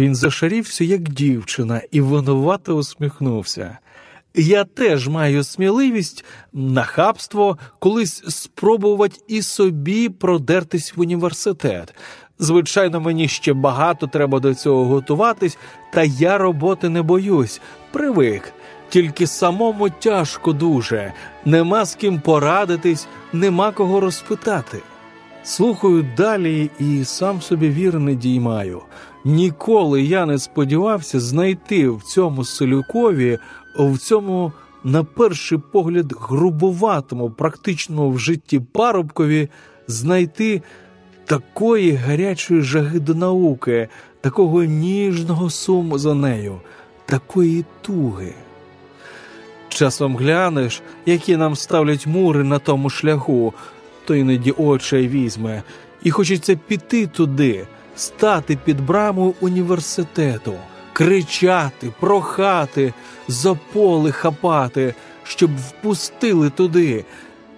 Він зашарівся, як дівчина, і винувато усміхнувся. Я теж маю сміливість, нахабство, колись спробувати і собі продертись в університет. Звичайно, мені ще багато треба до цього готуватись, та я роботи не боюсь, привик. Тільки самому тяжко дуже, нема з ким порадитись, нема кого розпитати. Слухаю далі і сам собі вір не діймаю. Ніколи я не сподівався знайти в цьому селюкові, в цьому, на перший погляд, грубуватому, практично в житті парубкові, знайти такої гарячої жаги до науки, такого ніжного суму за нею, такої туги. Часом глянеш, які нам ставлять мури на тому шляху, то іноді очей візьме, і хочеться піти туди, стати під брамою університету, кричати, прохати, за поли хапати, щоб впустили туди.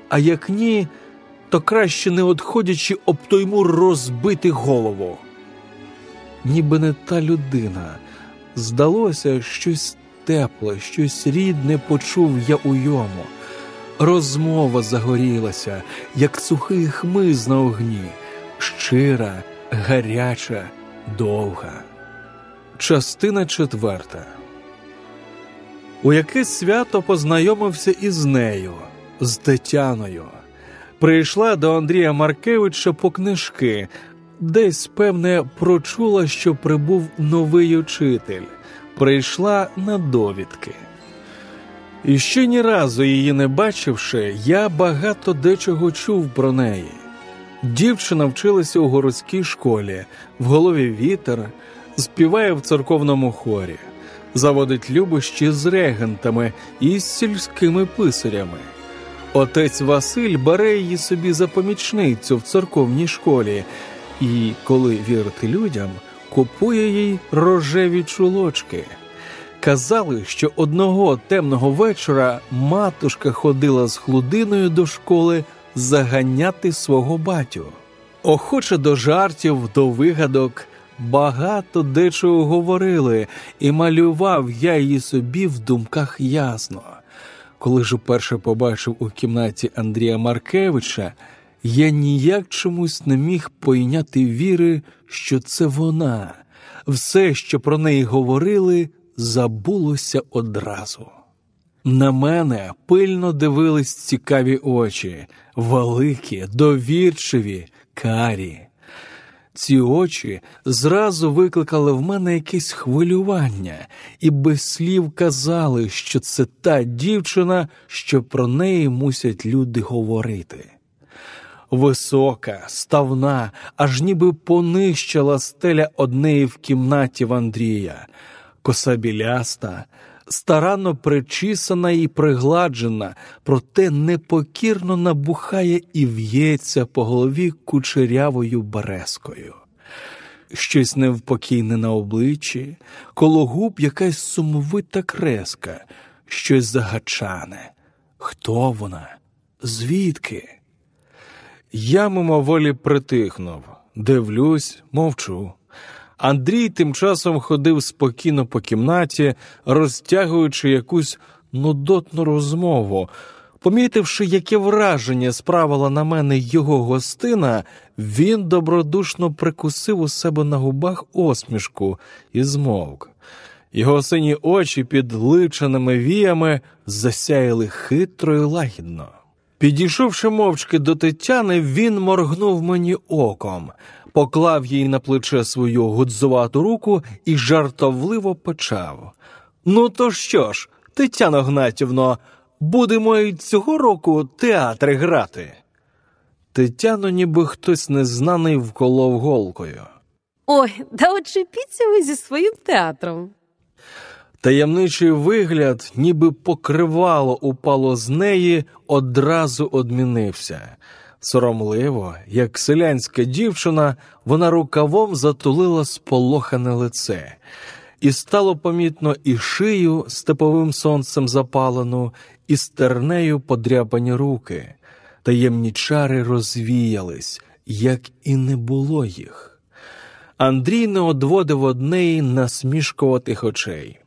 А як ні, то краще не одходячи об тойму розбити голову. Ніби не та людина. Здалося щось тепле, щось рідне почув я у йому. Розмова загорілася, як сухий хмиз на огні, щира, гаряча, довга. Частина четверта. У якесь свято познайомився із нею, з Тетяною. Прийшла до Андрія Маркевича по книжки, десь, певне, прочула, що прибув новий учитель, прийшла на довідки. І ще ні разу її не бачивши, я багато дечого чув про неї. Дівчина вчилася у городській школі, в голові вітер, співає в церковному хорі, заводить любощі з регентами і з сільськими писарями. Отець Василь бере її собі за помічницю в церковній школі, і, коли вірити людям, купує їй рожеві чулочки. Казали, що одного темного вечора матушка ходила з хлудиною до школи заганяти свого батю. Охоче до жартів, до вигадок, багато дечого говорили, і малював я її собі в думках ясно. Коли ж уперше побачив у кімнаті Андрія Маркевича, я ніяк чомусь не міг пойняти віри, що це вона, все, що про неї говорили, забулося одразу. На мене пильно дивились цікаві очі, великі, довірчиві, карі. Ці очі зразу викликали в мене якесь хвилювання і без слів казали, що це та дівчина, що про неї мусять люди говорити. Висока, ставна, аж ніби понищила стеля однеї в кімнаті в Андрія, коса біляста, старанно причісана і пригладжена, проте непокірно набухає і в'ється по голові кучерявою березкою. Щось невпокійне на обличчі, коло губ якась сумовита креска, щось загачане. Хто вона? Звідки? Я мимоволі притихнув, дивлюсь, мовчу. Андрій тим часом ходив спокійно по кімнаті, розтягуючи якусь нудотну розмову. Помітивши, яке враження справила на мене його гостина, він добродушно прикусив у себе на губах осмішку і змовк. Його сині очі під личеними віями засяяли хитро і лагідно. Підійшовши мовчки до Тетяни, він моргнув мені оком, поклав їй на плече свою гудзувату руку і жартовливо почав. Ну, то що ж, Тетяно Гнатівно, будемо й цього року театри грати. Тетяно, ніби хтось незнаний вколов голкою. Ой, да очепіться ви зі своїм театром. Таємничий вигляд, ніби покривало упало з неї, одразу одмінився. Соромливо, як селянська дівчина, вона рукавом затулила сполохане лице, і стало помітно і шию степовим сонцем запалену, і стернею подряпані руки. Таємні чари розвіялись, як і не було їх. Андрій не одводив од неї насмішкуватих очей.